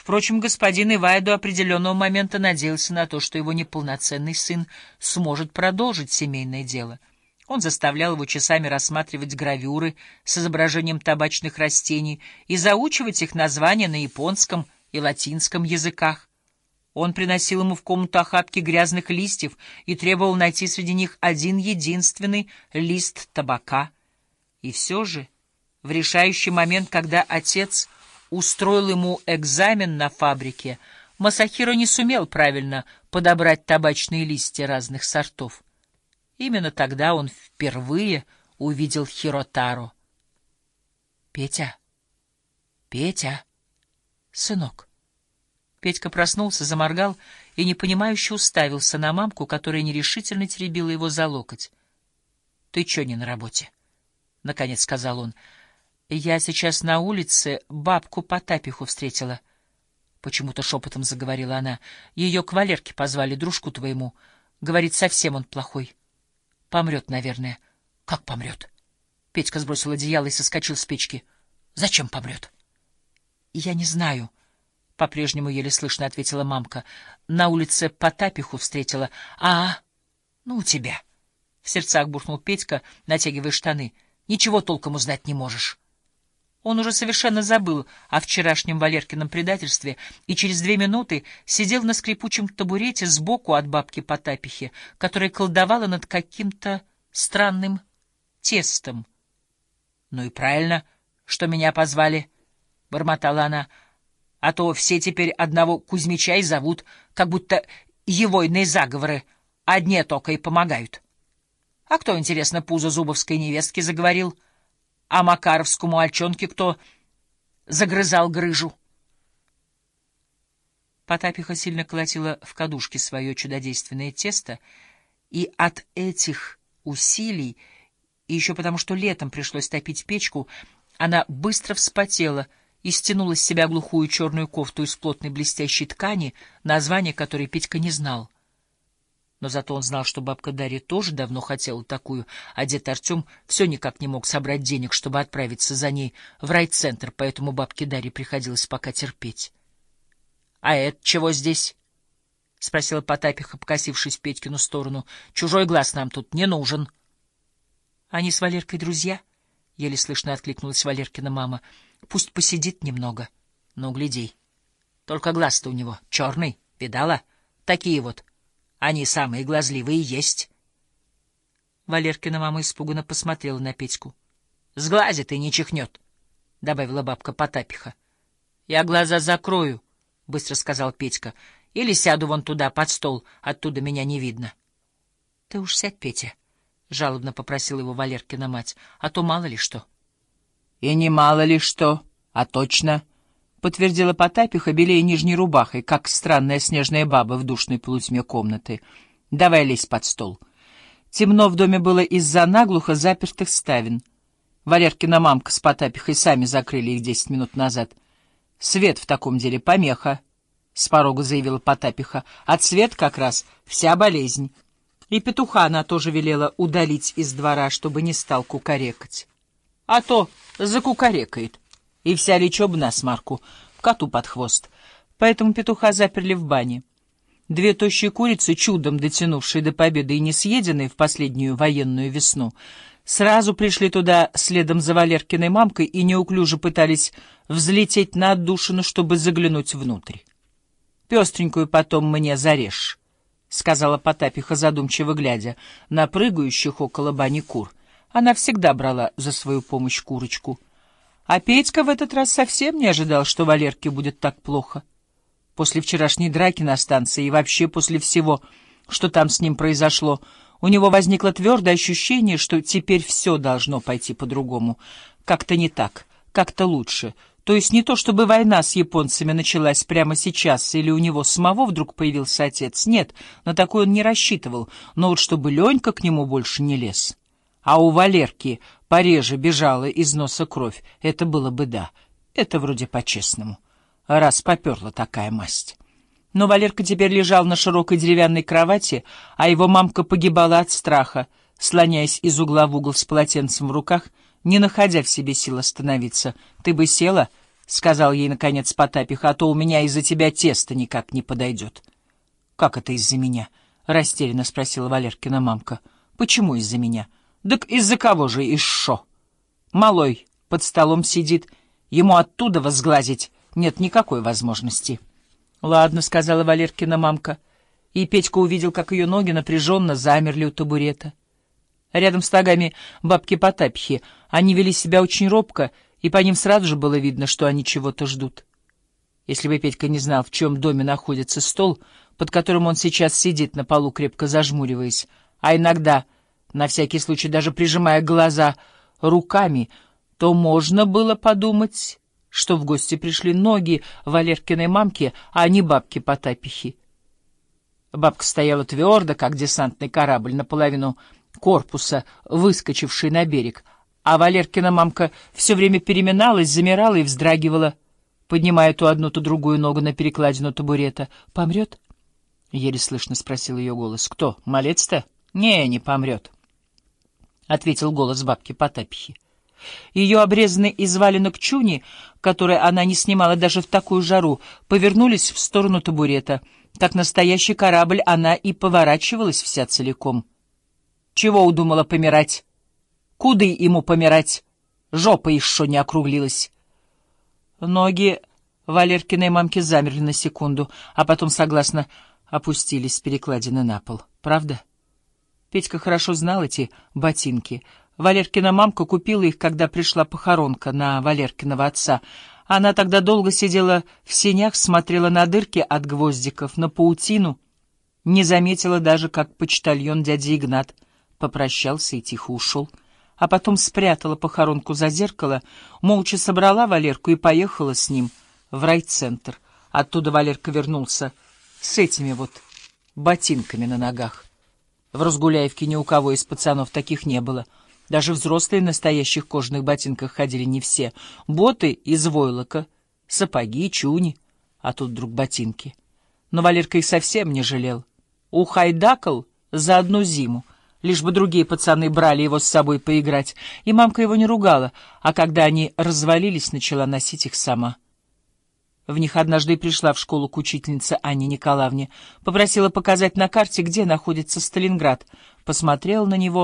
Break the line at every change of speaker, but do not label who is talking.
Впрочем, господин Ивай до определенного момента надеялся на то, что его неполноценный сын сможет продолжить семейное дело. Он заставлял его часами рассматривать гравюры с изображением табачных растений и заучивать их названия на японском и латинском языках. Он приносил ему в комнату охапки грязных листьев и требовал найти среди них один единственный лист табака. И все же, в решающий момент, когда отец устроил ему экзамен на фабрике, Масахиро не сумел правильно подобрать табачные листья разных сортов. Именно тогда он впервые увидел Хиротаро. «Петя! Петя! Сынок!» Петька проснулся, заморгал и непонимающе уставился на мамку, которая нерешительно теребила его за локоть. — Ты чё не на работе? — наконец сказал он. — Я сейчас на улице бабку Потапиху встретила. Почему-то шепотом заговорила она. Ее к Валерке позвали, дружку твоему. Говорит, совсем он плохой. Помрет, наверное. — Как помрет? Петька сбросил одеяло и соскочил с печки. — Зачем помрет? — Я не знаю. — по-прежнему еле слышно ответила мамка. На улице Потапиху встретила. А, ну у тебя. В сердцах буркнул Петька, натягивая штаны. Ничего толком узнать не можешь. Он уже совершенно забыл о вчерашнем Валеркином предательстве и через две минуты сидел на скрипучем табурете сбоку от бабки Потапихи, которая колдовала над каким-то странным тестом. — Ну и правильно, что меня позвали, — бормотала она, — а то все теперь одного Кузьмича и зовут, как будто егойные заговоры одни только и помогают. А кто, интересно, пузо зубовской невестки заговорил? А Макаровскому альчонке кто загрызал грыжу? Потапиха сильно колотила в кадушке свое чудодейственное тесто, и от этих усилий, и еще потому, что летом пришлось топить печку, она быстро вспотела — и стянула с себя глухую черную кофту из плотной блестящей ткани, название которой Петька не знал. Но зато он знал, что бабка Дарья тоже давно хотела такую, а дед Артем все никак не мог собрать денег, чтобы отправиться за ней в райцентр, поэтому бабке Дарье приходилось пока терпеть. — А это чего здесь? — спросила Потапиха, покосившись в Петькину сторону. — Чужой глаз нам тут не нужен. — Они с Валеркой друзья? — еле слышно откликнулась Валеркина мама. — Пусть посидит немного. Ну, гляди. Только глаз-то у него черный, видала? Такие вот. Они самые глазливые есть. Валеркина мама испуганно посмотрела на Петьку. — Сглазит и не чихнет, — добавила бабка Потапиха. — Я глаза закрою, — быстро сказал Петька. — Или сяду вон туда, под стол, оттуда меня не видно. — Ты уж сядь, Петя, — жалобно попросила его Валеркина мать, — а то мало ли что. — и не мало ли что, а точно, — подтвердила Потапиха, белее нижней рубахой, как странная снежная баба в душной полутьме комнаты. — Давай лезь под стол. Темно в доме было из-за наглухо запертых ставен. Валеркина мамка с Потапихой сами закрыли их десять минут назад. — Свет в таком деле помеха, — с порога заявила Потапиха. — А цвет как раз вся болезнь. И петуха она тоже велела удалить из двора, чтобы не стал кукарекать. А то закукарекает, и вся лечоба на смарку, коту под хвост. Поэтому петуха заперли в бане. Две тощие курицы, чудом дотянувшие до победы и не съеденные в последнюю военную весну, сразу пришли туда следом за Валеркиной мамкой и неуклюже пытались взлететь на отдушину, чтобы заглянуть внутрь. «Пестренькую потом мне зарежь», — сказала Потапиха, задумчиво глядя на прыгающих около бани кур — она всегда брала за свою помощь курочку. А Петька в этот раз совсем не ожидал, что Валерке будет так плохо. После вчерашней драки на станции и вообще после всего, что там с ним произошло, у него возникло твердое ощущение, что теперь все должно пойти по-другому. Как-то не так, как-то лучше. То есть не то, чтобы война с японцами началась прямо сейчас, или у него самого вдруг появился отец. Нет, на такое он не рассчитывал. Но вот чтобы Ленька к нему больше не лез а у Валерки пореже бежала из носа кровь, это было бы да. Это вроде по-честному. Раз поперла такая масть. Но Валерка теперь лежал на широкой деревянной кровати, а его мамка погибала от страха, слоняясь из угла в угол с полотенцем в руках, не находя в себе сил остановиться. «Ты бы села?» — сказал ей, наконец, Потапих, — «а то у меня из-за тебя тесто никак не подойдет». «Как это из-за меня?» — растерянно спросила Валеркина мамка. «Почему из-за меня?» «Так из-за кого же из шо?» «Малой под столом сидит. Ему оттуда возглазить нет никакой возможности». «Ладно», — сказала Валеркина мамка. И Петька увидел, как ее ноги напряженно замерли у табурета. Рядом с ногами бабки Потапихи они вели себя очень робко, и по ним сразу же было видно, что они чего-то ждут. Если бы Петька не знал, в чем доме находится стол, под которым он сейчас сидит на полу, крепко зажмуриваясь, а иногда, на всякий случай, даже прижимая глаза руками, то можно было подумать, что в гости пришли ноги Валеркиной мамки, а не бабки Потапихи. Бабка стояла твердо, как десантный корабль, наполовину корпуса, выскочивший на берег, а Валеркина мамка все время переминалась, замирала и вздрагивала, поднимая то одну, то другую ногу на перекладину табурета. «Помрет?» — еле слышно спросил ее голос. «Кто, малец-то?» «Не, не помрет», — ответил голос бабки Потапихи. Ее обрезанные из валенок чуни, которые она не снимала даже в такую жару, повернулись в сторону табурета. Так настоящий корабль она и поворачивалась вся целиком. Чего удумала помирать? Куды ему помирать? Жопа еще не округлилась. Ноги Валеркиной мамки замерли на секунду, а потом согласно опустились с перекладины на пол. Правда? Петька хорошо знал эти ботинки — Валеркина мамка купила их, когда пришла похоронка на Валеркиного отца. Она тогда долго сидела в сенях, смотрела на дырки от гвоздиков, на паутину, не заметила даже, как почтальон дядя Игнат попрощался и тихо ушел, а потом спрятала похоронку за зеркало, молча собрала Валерку и поехала с ним в райцентр. Оттуда Валерка вернулся с этими вот ботинками на ногах. В Разгуляевке ни у кого из пацанов таких не было — даже взрослые в настоящих кожаных ботинках ходили не все. Боты из войлока, сапоги, чуни, а тут вдруг ботинки. Но Валерка их совсем не жалел. Ухайдакал за одну зиму, лишь бы другие пацаны брали его с собой поиграть. И мамка его не ругала, а когда они развалились, начала носить их сама. В них однажды пришла в школу к учительнице Анне Николаевне. Попросила показать на карте, где находится Сталинград. Посмотрела на него